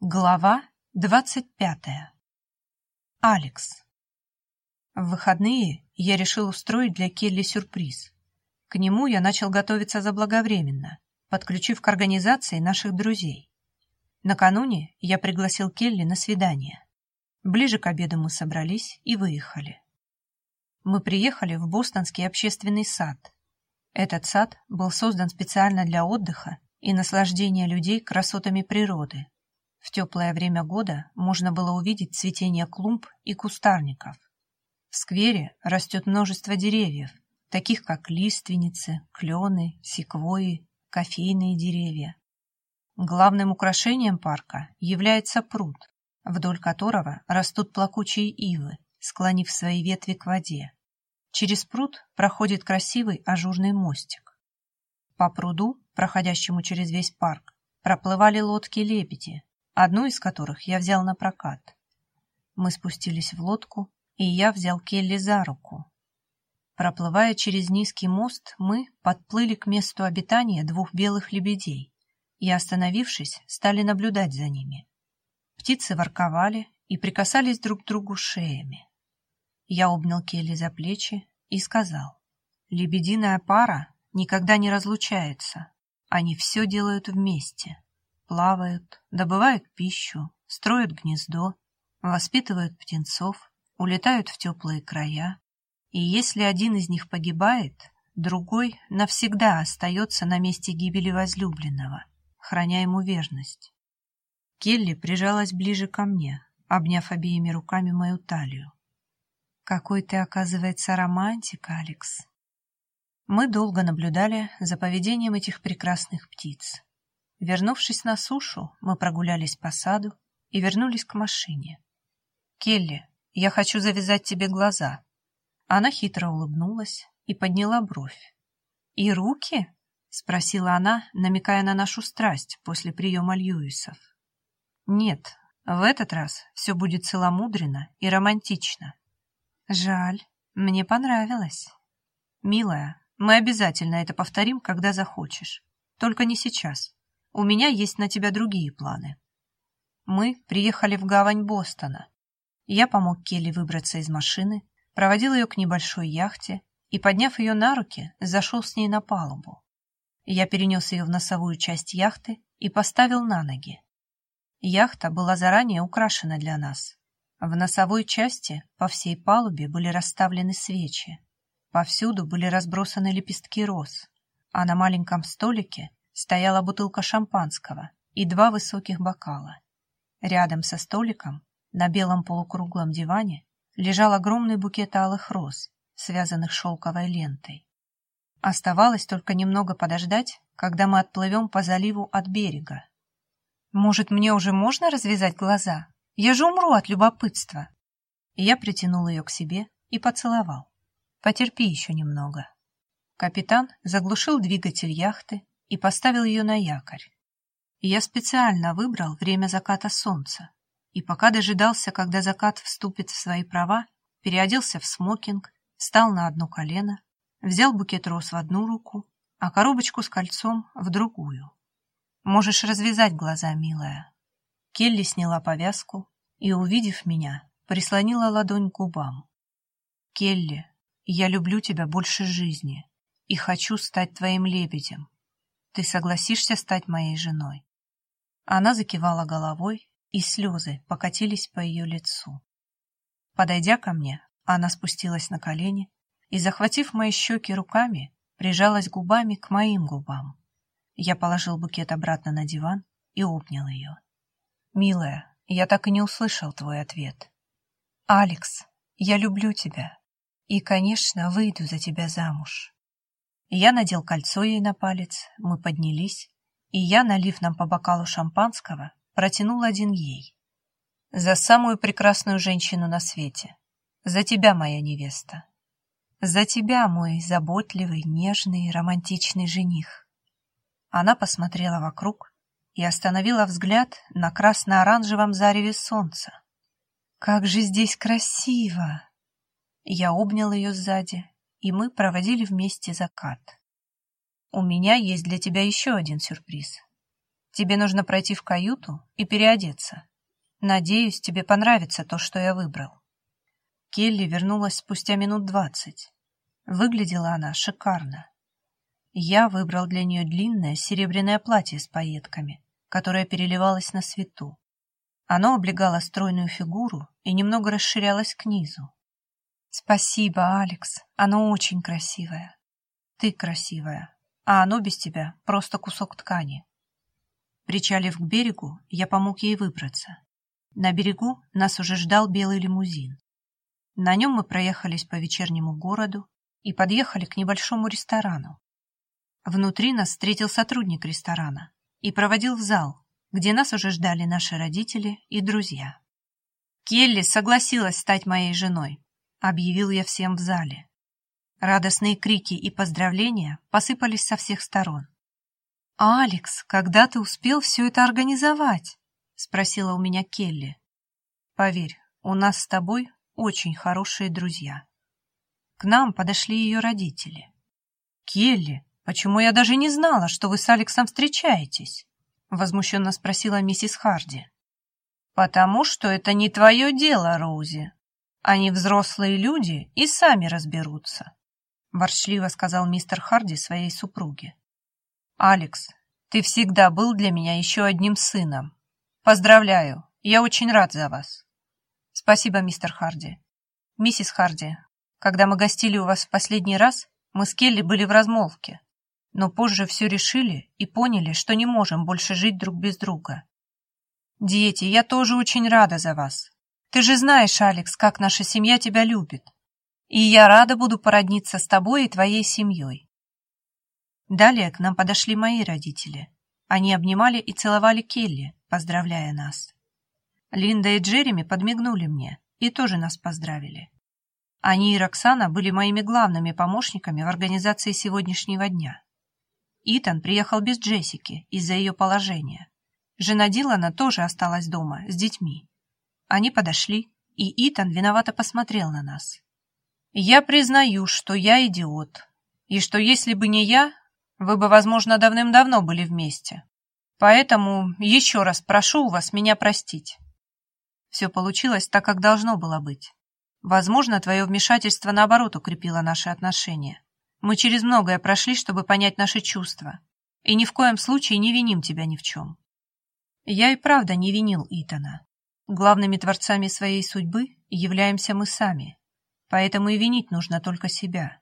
Глава двадцать пятая. Алекс. В выходные я решил устроить для Келли сюрприз. К нему я начал готовиться заблаговременно, подключив к организации наших друзей. Накануне я пригласил Келли на свидание. Ближе к обеду мы собрались и выехали. Мы приехали в Бостонский общественный сад. Этот сад был создан специально для отдыха и наслаждения людей красотами природы, в теплое время года можно было увидеть цветение клумб и кустарников. В сквере растет множество деревьев, таких как лиственницы, клены, секвои, кофейные деревья. Главным украшением парка является пруд, вдоль которого растут плакучие ивы, склонив свои ветви к воде. Через пруд проходит красивый ажурный мостик. По пруду, проходящему через весь парк, проплывали лодки-лебеди, одну из которых я взял на прокат. Мы спустились в лодку, и я взял Келли за руку. Проплывая через низкий мост, мы подплыли к месту обитания двух белых лебедей и, остановившись, стали наблюдать за ними. Птицы ворковали и прикасались друг к другу шеями. Я обнял Келли за плечи и сказал, «Лебединая пара никогда не разлучается, они все делают вместе» плавают, добывают пищу, строят гнездо, воспитывают птенцов, улетают в теплые края. И если один из них погибает, другой навсегда остается на месте гибели возлюбленного, храня ему верность. Келли прижалась ближе ко мне, обняв обеими руками мою талию. «Какой ты, оказывается, романтик, Алекс!» Мы долго наблюдали за поведением этих прекрасных птиц. Вернувшись на сушу, мы прогулялись по саду и вернулись к машине. «Келли, я хочу завязать тебе глаза». Она хитро улыбнулась и подняла бровь. «И руки?» — спросила она, намекая на нашу страсть после приема Льюисов. «Нет, в этот раз все будет целомудренно и романтично». «Жаль, мне понравилось». «Милая, мы обязательно это повторим, когда захочешь. Только не сейчас. У меня есть на тебя другие планы. Мы приехали в гавань Бостона. Я помог Келли выбраться из машины, проводил ее к небольшой яхте и, подняв ее на руки, зашел с ней на палубу. Я перенес ее в носовую часть яхты и поставил на ноги. Яхта была заранее украшена для нас. В носовой части по всей палубе были расставлены свечи. Повсюду были разбросаны лепестки роз, а на маленьком столике стояла бутылка шампанского и два высоких бокала. Рядом со столиком, на белом полукруглом диване, лежал огромный букет алых роз, связанных шелковой лентой. Оставалось только немного подождать, когда мы отплывем по заливу от берега. «Может, мне уже можно развязать глаза? Я же умру от любопытства!» я притянул ее к себе и поцеловал. «Потерпи еще немного». Капитан заглушил двигатель яхты и поставил ее на якорь. Я специально выбрал время заката солнца, и пока дожидался, когда закат вступит в свои права, переоделся в смокинг, встал на одно колено, взял букет роз в одну руку, а коробочку с кольцом в другую. «Можешь развязать глаза, милая». Келли сняла повязку и, увидев меня, прислонила ладонь к губам. «Келли, я люблю тебя больше жизни и хочу стать твоим лебедем. Ты согласишься стать моей женой?» Она закивала головой, и слезы покатились по ее лицу. Подойдя ко мне, она спустилась на колени и, захватив мои щеки руками, прижалась губами к моим губам. Я положил букет обратно на диван и обнял ее. «Милая, я так и не услышал твой ответ. Алекс, я люблю тебя и, конечно, выйду за тебя замуж». Я надел кольцо ей на палец, мы поднялись, и я, налив нам по бокалу шампанского, протянул один ей. «За самую прекрасную женщину на свете. За тебя, моя невеста. За тебя, мой заботливый, нежный, романтичный жених». Она посмотрела вокруг и остановила взгляд на красно-оранжевом зареве солнца. «Как же здесь красиво!» Я обнял ее сзади и мы проводили вместе закат. «У меня есть для тебя еще один сюрприз». тебе нужно пройти в каюту и переодеться. Надеюсь, тебе понравится то, что я выбрал». Келли вернулась спустя минут двадцать. Выглядела она шикарно. Я выбрал для нее длинное серебряное платье с пайетками, которое переливалось на свету. Оно облегало стройную фигуру и немного расширялось к низу. «Спасибо, Алекс, оно очень красивое. Ты красивая, а оно без тебя просто кусок ткани». Причалив к берегу, я помог ей выбраться. На берегу нас уже ждал белый лимузин. На нем мы проехались по вечернему городу и подъехали к небольшому ресторану. Внутри нас встретил сотрудник ресторана и проводил в зал, где нас уже ждали наши родители и друзья. «Келли согласилась стать моей женой», — объявил я всем в зале. Радостные крики и поздравления посыпались со всех сторон. «Алекс, когда ты успел все это организовать?» — спросила у меня Келли. «Поверь, у нас с тобой очень хорошие друзья». К нам подошли ее родители. «Келли, почему я даже не знала, что вы с Алексом встречаетесь?» — возмущенно спросила миссис Харди. «Потому что это не твое дело, Роузи», они взрослые люди и сами разберутся, ворчливо сказал мистер Харди своей супруге. Алекс, ты всегда был для меня еще одним сыном. Поздравляю, я очень рад за вас. Спасибо, мистер Харди. Миссис Харди, когда мы гостили у вас в последний раз, мы с Келли были в размолвке, но позже все решили и поняли, что не можем больше жить друг без друга. Дети, я тоже очень рада за вас. Ты же знаешь, Алекс, как наша семья тебя любит. И я рада буду породниться с тобой и твоей семьей. Далее к нам подошли мои родители. Они обнимали и целовали Келли, поздравляя нас. Линда и Джереми подмигнули мне и тоже нас поздравили. Они и Роксана были моими главными помощниками в организации сегодняшнего дня. Итан приехал без Джессики из-за ее положения. Жена Дилана тоже осталась дома с детьми. Они подошли, и Итан виновато посмотрел на нас. «Я признаю, что я идиот, и что если бы не я, вы бы, возможно, давным-давно были вместе. Поэтому еще раз прошу вас меня простить». Все получилось так, как должно было быть. Возможно, твое вмешательство, наоборот, укрепило наши отношения. Мы через многое прошли, чтобы понять наши чувства, и ни в коем случае не виним тебя ни в чем. Я и правда не винил Итана. Главными творцами своей судьбы являемся мы сами, поэтому и винить нужно только себя.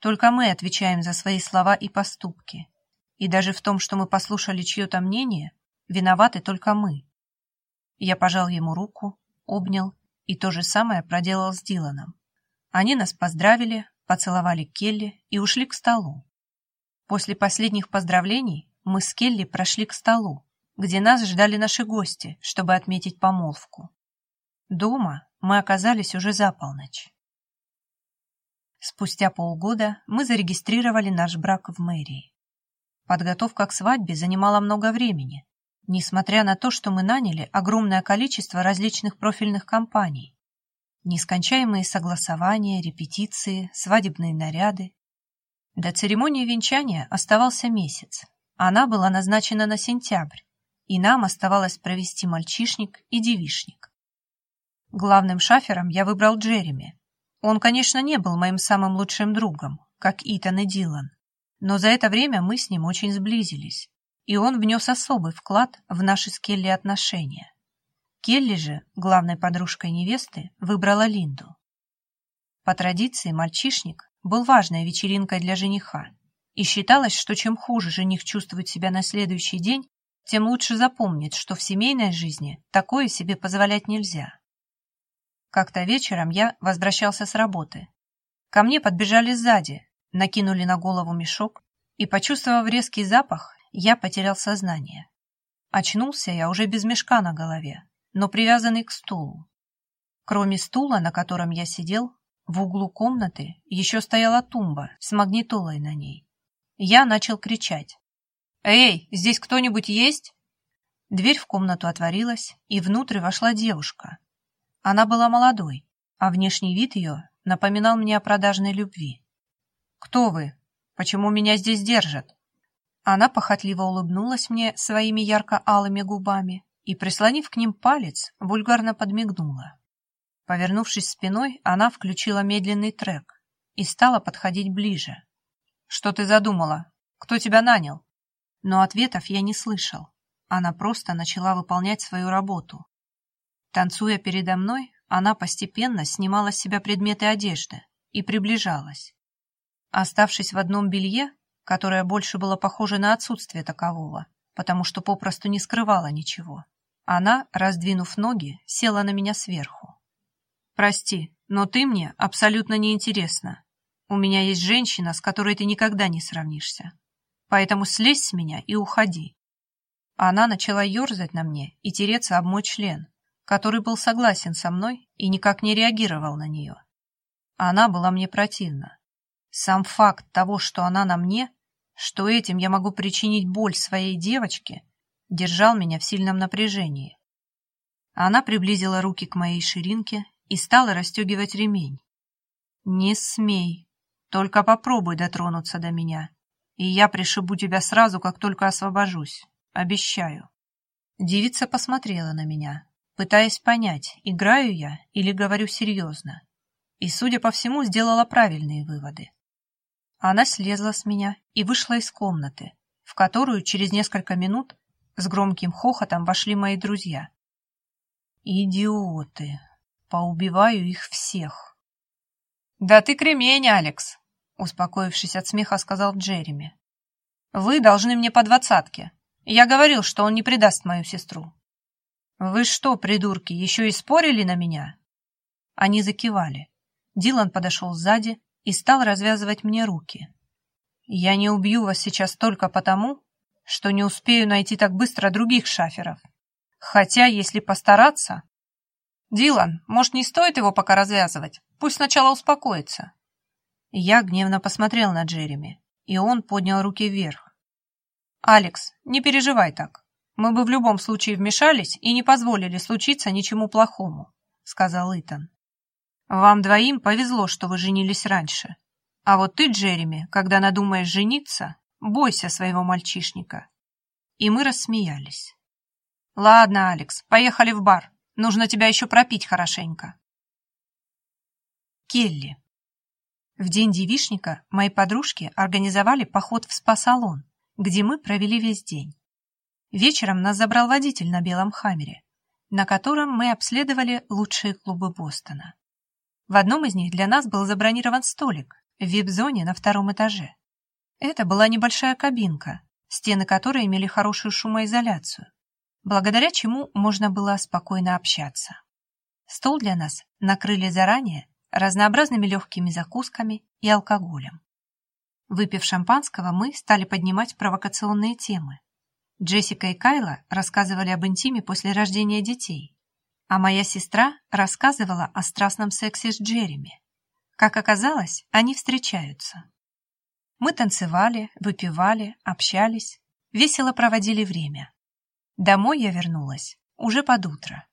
Только мы отвечаем за свои слова и поступки, и даже в том, что мы послушали чье-то мнение, виноваты только мы. Я пожал ему руку, обнял и то же самое проделал с Диланом. Они нас поздравили, поцеловали Келли и ушли к столу. После последних поздравлений мы с Келли прошли к столу, где нас ждали наши гости, чтобы отметить помолвку. Дома мы оказались уже за полночь. Спустя полгода мы зарегистрировали наш брак в мэрии. Подготовка к свадьбе занимала много времени, несмотря на то, что мы наняли огромное количество различных профильных компаний. Нескончаемые согласования, репетиции, свадебные наряды. До церемонии венчания оставался месяц. Она была назначена на сентябрь, и нам оставалось провести мальчишник и девишник. Главным шафером я выбрал Джереми. Он, конечно, не был моим самым лучшим другом, как Итан и Дилан, но за это время мы с ним очень сблизились, и он внес особый вклад в наши с Келли отношения. Келли же, главной подружкой невесты, выбрала Линду. По традиции мальчишник был важной вечеринкой для жениха, и считалось, что чем хуже жених чувствует себя на следующий день, тем лучше запомнит, что в семейной жизни такое себе позволять нельзя. Как-то вечером я возвращался с работы. Ко мне подбежали сзади, накинули на голову мешок, и, почувствовав резкий запах, я потерял сознание. Очнулся я уже без мешка на голове, но привязанный к стулу. Кроме стула, на котором я сидел, в углу комнаты еще стояла тумба с магнитолой на ней. Я начал кричать. «Эй, здесь кто-нибудь есть?» Дверь в комнату отворилась, и внутрь вошла девушка. Она была молодой, а внешний вид ее напоминал мне о продажной любви. «Кто вы? Почему меня здесь держат?» Она похотливо улыбнулась мне своими ярко-алыми губами и, прислонив к ним палец, вульгарно подмигнула. Повернувшись спиной, она включила медленный трек и стала подходить ближе. «Что ты задумала? Кто тебя нанял?» Но ответов я не слышал. Она просто начала выполнять свою работу. Танцуя передо мной, она постепенно снимала с себя предметы одежды и приближалась. Оставшись в одном белье, которое больше было похоже на отсутствие такового, потому что попросту не скрывала ничего, она, раздвинув ноги, села на меня сверху. «Прости, но ты мне абсолютно неинтересна. У меня есть женщина, с которой ты никогда не сравнишься. Поэтому слезь с меня и уходи». Она начала ерзать на мне и тереться об мой член, который был согласен со мной и никак не реагировал на нее. Она была мне противна. Сам факт того, что она на мне, что этим я могу причинить боль своей девочке, держал меня в сильном напряжении. Она приблизила руки к моей ширинке и стала расстегивать ремень. «Не смей, только попробуй дотронуться до меня, и я пришибу тебя сразу, как только освобожусь, обещаю». Девица посмотрела на меня, пытаясь понять, играю я или говорю серьезно, и, судя по всему, сделала правильные выводы. Она слезла с меня и вышла из комнаты, в которую через несколько минут с громким хохотом вошли мои друзья. «Идиоты! Поубиваю их всех!» «Да ты кремень, Алекс!» Успокоившись от смеха, сказал Джереми. «Вы должны мне по двадцатке. Я говорил, что он не предаст мою сестру». «Вы что, придурки, еще и спорили на меня?» Они закивали. Дилан подошел сзади и стал развязывать мне руки. «Я не убью вас сейчас только потому, что не успею найти так быстро других шаферов. Хотя, если постараться... Дилан, может, не стоит его пока развязывать? Пусть сначала успокоится. Я гневно посмотрел на Джереми, и он поднял руки вверх. «Алекс, не переживай так. Мы бы в любом случае вмешались и не позволили случиться ничему плохому», — сказал Итан. «Вам двоим повезло, что вы женились раньше. А вот ты, Джереми, когда надумаешь жениться, Бойся своего мальчишника. И мы рассмеялись. Ладно, Алекс, поехали в бар. Нужно тебя еще пропить хорошенько. Келли. В день девишника мои подружки организовали поход в спа-салон, где мы провели весь день. Вечером нас забрал водитель на белом хаммере, на котором мы обследовали лучшие клубы Бостона. В одном из них для нас был забронирован столик в вип-зоне на втором этаже. Это была небольшая кабинка, стены которой имели хорошую шумоизоляцию, благодаря чему можно было спокойно общаться. Стол для нас накрыли заранее разнообразными легкими закусками и алкоголем. Выпив шампанского, мы стали поднимать провокационные темы. Джессика и Кайла рассказывали об интиме после рождения детей, а моя сестра рассказывала о страстном сексе с Джереми. Как оказалось, они встречаются. Мы танцевали, выпивали, общались, весело проводили время. Домой я вернулась уже под утро.